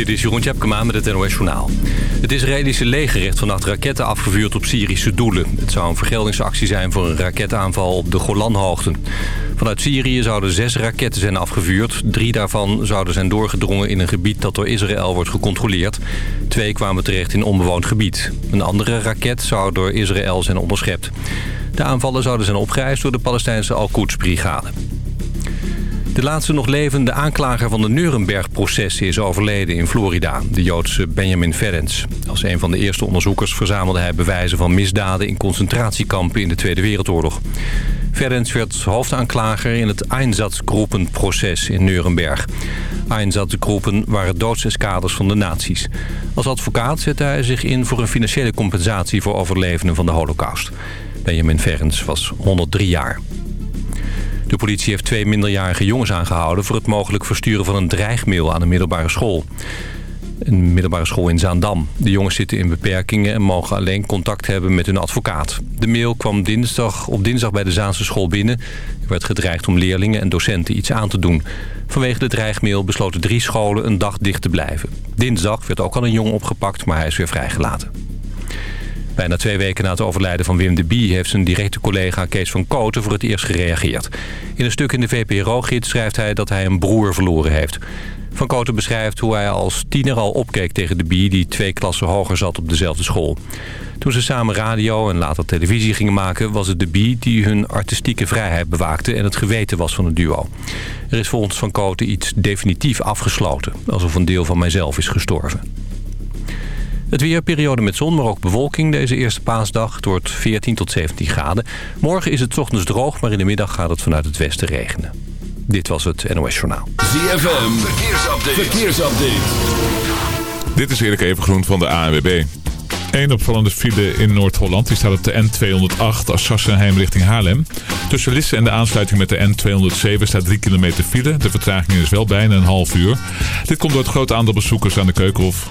Dit is Jeroen Tjepkema met het NOS Journaal. Het Israëlische leger heeft vannacht raketten afgevuurd op Syrische doelen. Het zou een vergeldingsactie zijn voor een raketaanval op de Golanhoogten. Vanuit Syrië zouden zes raketten zijn afgevuurd. Drie daarvan zouden zijn doorgedrongen in een gebied dat door Israël wordt gecontroleerd. Twee kwamen terecht in onbewoond gebied. Een andere raket zou door Israël zijn onderschept. De aanvallen zouden zijn opgeëist door de Palestijnse Al-Quds-brigade. De laatste nog levende aanklager van de Nuremberg-processen is overleden in Florida, de Joodse Benjamin Ferenc. Als een van de eerste onderzoekers verzamelde hij bewijzen van misdaden in concentratiekampen in de Tweede Wereldoorlog. Ferenc werd hoofdaanklager in het Einsatzgroepenproces in Nuremberg. Einsatzgroepen waren doodseskaders van de nazi's. Als advocaat zette hij zich in voor een financiële compensatie voor overlevenden van de holocaust. Benjamin Ferenc was 103 jaar. De politie heeft twee minderjarige jongens aangehouden... voor het mogelijk versturen van een dreigmail aan een middelbare school. Een middelbare school in Zaandam. De jongens zitten in beperkingen en mogen alleen contact hebben met hun advocaat. De mail kwam dinsdag, op dinsdag bij de Zaanse school binnen. Er werd gedreigd om leerlingen en docenten iets aan te doen. Vanwege de dreigmail besloten drie scholen een dag dicht te blijven. Dinsdag werd ook al een jongen opgepakt, maar hij is weer vrijgelaten. Bijna twee weken na het overlijden van Wim de Bie... heeft zijn directe collega Kees van Koten voor het eerst gereageerd. In een stuk in de VPRO-gids schrijft hij dat hij een broer verloren heeft. Van Koten beschrijft hoe hij als tiener al opkeek tegen de Bie... die twee klassen hoger zat op dezelfde school. Toen ze samen radio en later televisie gingen maken... was het de Bie die hun artistieke vrijheid bewaakte... en het geweten was van het duo. Er is volgens Van Koten iets definitief afgesloten... alsof een deel van mijzelf is gestorven. Het weerperiode met zon, maar ook bewolking deze eerste paasdag. Het wordt 14 tot 17 graden. Morgen is het ochtends droog, maar in de middag gaat het vanuit het westen regenen. Dit was het NOS Journaal. ZFM, verkeersupdate. verkeersupdate. Dit is Erik Evengroen van de ANWB. Eén opvallende file in Noord-Holland. Die staat op de N208 Assassenheim richting Haarlem. Tussen Lisse en de aansluiting met de N207 staat 3 kilometer file. De vertraging is wel bijna een half uur. Dit komt door het grote aantal bezoekers aan de Keukenhof.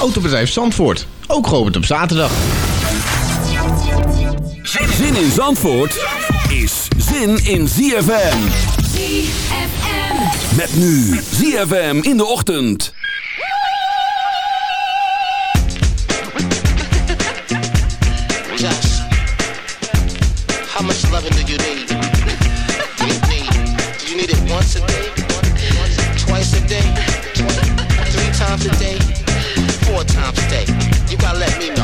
Autobedrijf Zandvoort. Ook geopend op zaterdag. Zin in Zandvoort is zin in ZFM. ZFM. Met nu ZFM in de ochtend. How much loving do you need? Do you need? Do you need it once a day? Twice a day? Three times a day? Four times a day? You gotta let me know.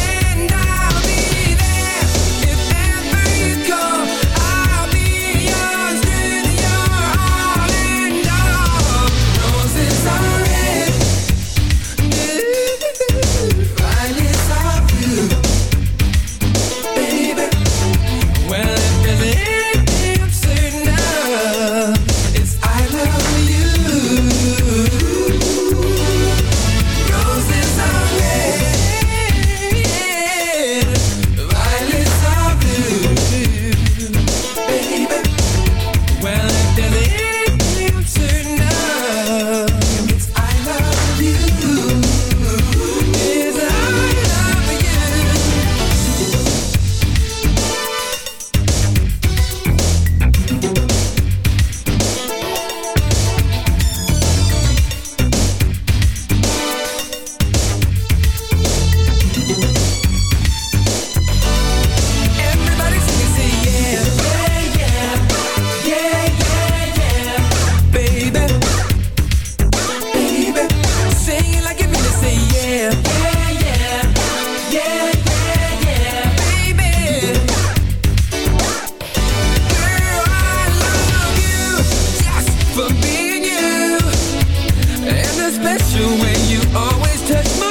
special when you always touch my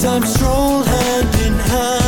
time stroll hand in hand.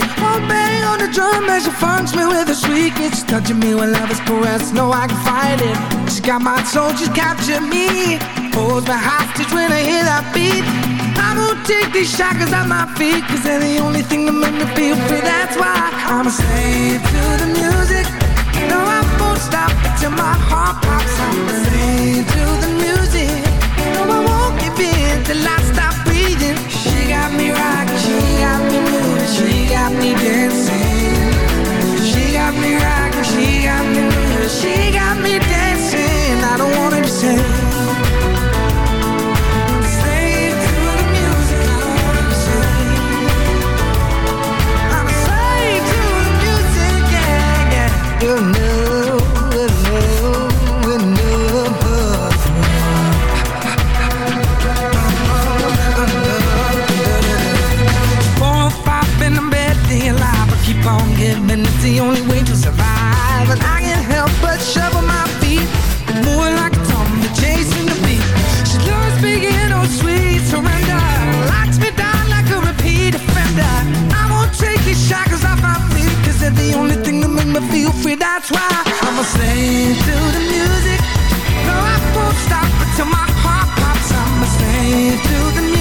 One bang on the drum as she funks me with a sweet kiss. Touching me when love is caressed. No, I can fight it. She got my soul, she's captured me. Holds me hostage when I hear that beat. I won't take these shackles off my feet, cause they're the only thing that make me feel free. That's why I'm a slave to the music. No, I won't stop till my heart pops. I'm That's why I'm a slave to the music. No, I won't stop until my heart pops. I'm a slave to the music.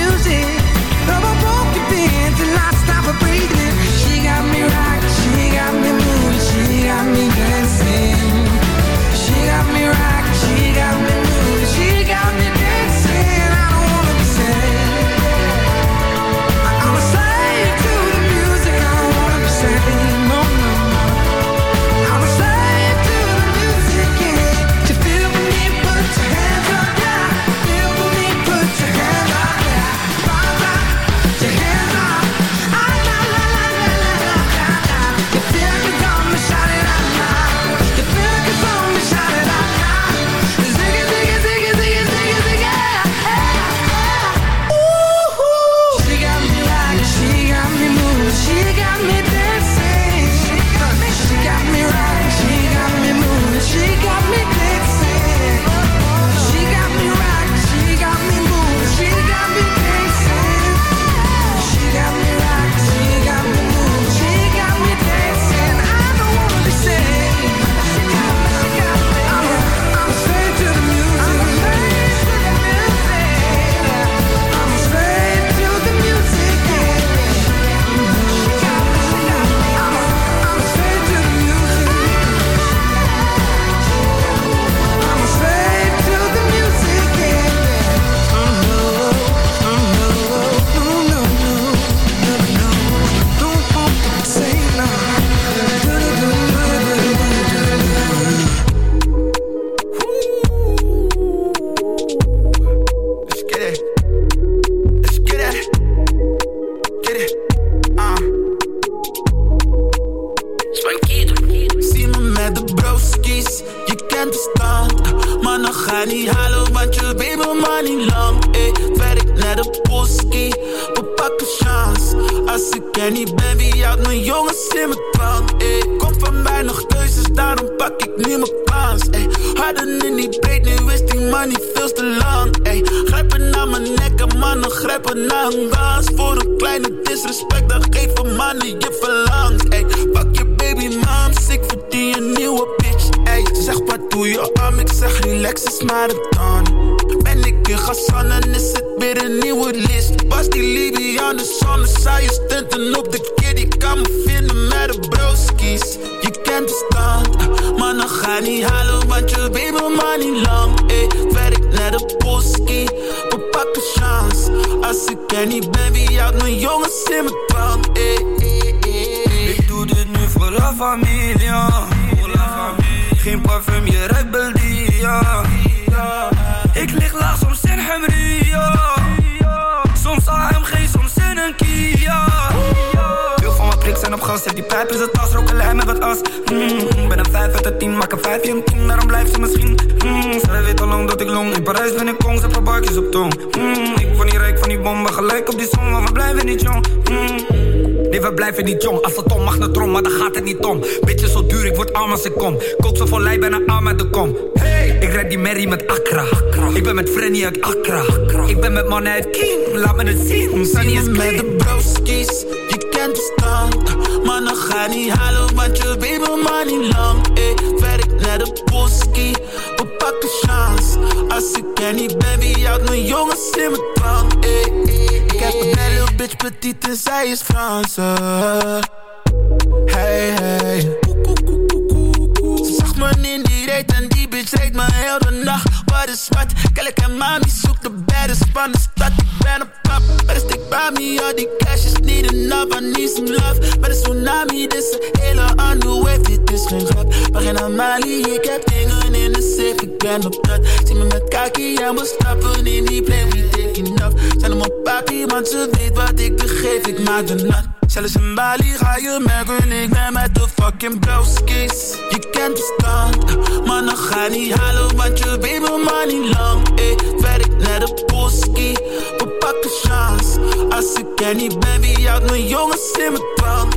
Je arm, ik zeg relax is maar een dan. Ben ik in Gassan en is het weer een nieuwe list. Was die de zon, zei je stunten op de kid. Ik kan me vinden met de broskies. Je kent de stand, maar dan ga niet halen, want je weet me maar niet lang. Ey, werk naar de poski, we pakken chance. Als ik er niet ben, wie houdt mijn jongens in mijn dwang? Ey. Ik doe dit nu voor la familia. Geen parfum, je ruikt Beldia. Ik lig laag soms in Humria. Soms AMG, soms in een Kia. Veel van mijn priks zijn op gas, die pijp in zijn tas, roken lijm met wat as. Mm, ben een 5 uit de 10, maak een 5 een 10, daarom blijft ze misschien. Mm, zij weet al lang dat ik long, in Parijs ben ik kong, zet paar op tong. Mm, ik van die rijk van die bommen, gelijk op die som, maar we blijven niet jong. Nee, we blijven niet jong. Als het om mag naar trom, maar dan gaat het niet om. Beetje zo duur, ik word arm als ik kom. Kook zo van lijn, bijna arm uit de kom. Hey, Ik rijd die Mary met Accra. Ik ben met Frenny uit Accra. Ik ben met mannen uit King, laat me het zien. Sunny is met de broskies, je kent de stand. Mannen ga niet halen, want je weet mijn man niet lang. Eh, werk naar de boski, we pakken chance. Als ik er niet ben, wie houdt mijn jongens in mijn ik heb een little bitch, petite en zij is Franse. Hey, hey. Ze zag me in die reet en die bitch reed me heel de nacht. Wat? Kijk en mami zoek de baddest van de stad. Ik ben een pap, maar stick bij me. All die cash is niet enough, I need some love. Met een tsunami, dit is een hele andere wave. Dit is geen grap, maar geen Amali. Ik heb dingen in de safe, ik ben op dat. Zie me met kaki en we stappen in die plane. We taking off. Zijn op papi, want ze weet wat ik begeef. Ik maak de nat. Zelfs in Bali ga je merken, ik ben met de fucking broskies. Je kent de stand, mannen ga niet halen, want je weet mijn man niet lang. Eh, werk naar de boski, we pakken chance. Als ik er niet ben, wie houdt mijn jongens in mijn dwang?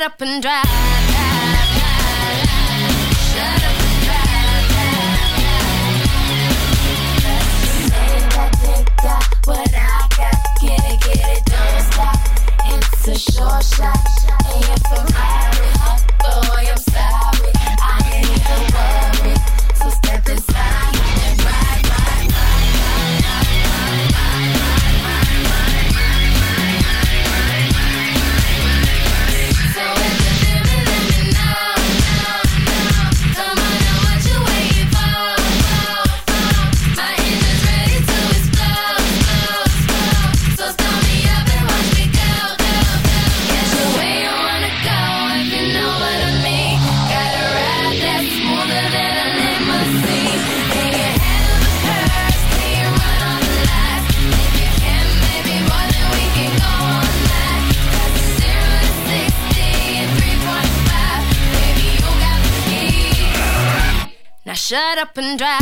Up and drive. right up and drive.